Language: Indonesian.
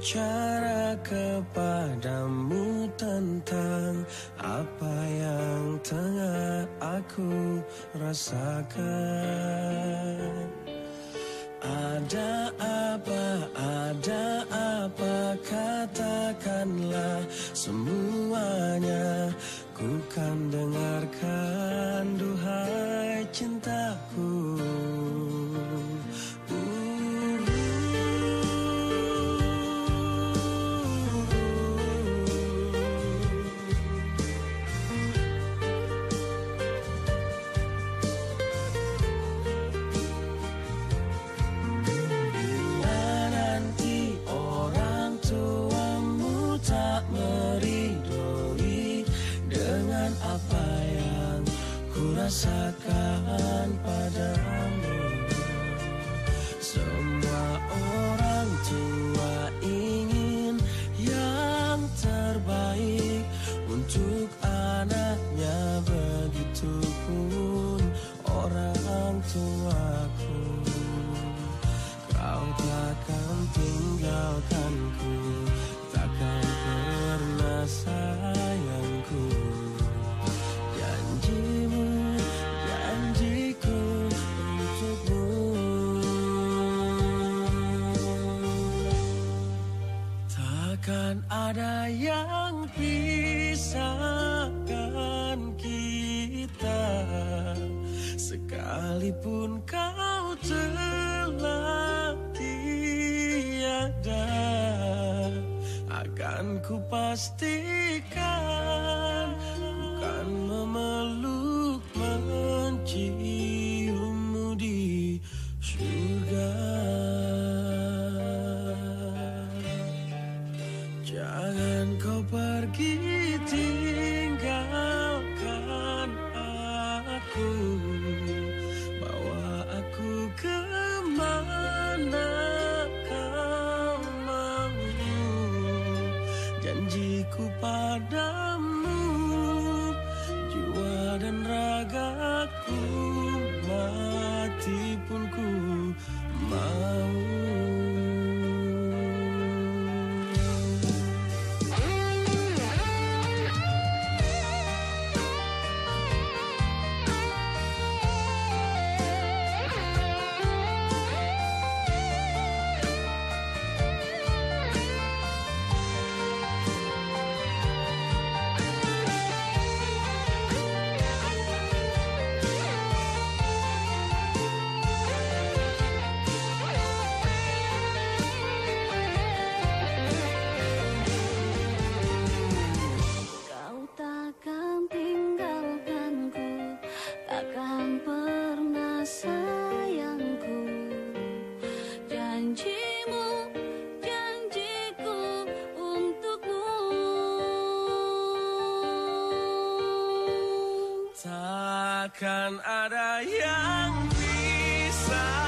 bicara kepadamu tentang apa yang tengah aku rasakan. Ada apa, ada apa, katakanlah semuanya Ku kan dengarkan rasakan padamu. Semua orang tua ingin yang terbaik Untuk anaknya. Begitupun orang tuaku. Kau takkan tinggalkanku Takkan pernah sayangku Takkan ada yang pisahkan kita. Sekalipun kau telah tiada Akan ku pastikan kau pergi tinggalkan aku. Bawa aku ke mana kau mau? Janjiku padamu Jiwa dan ragaku Mati pun ku janjimu janjiku untukmu. Takkan ada yang bisa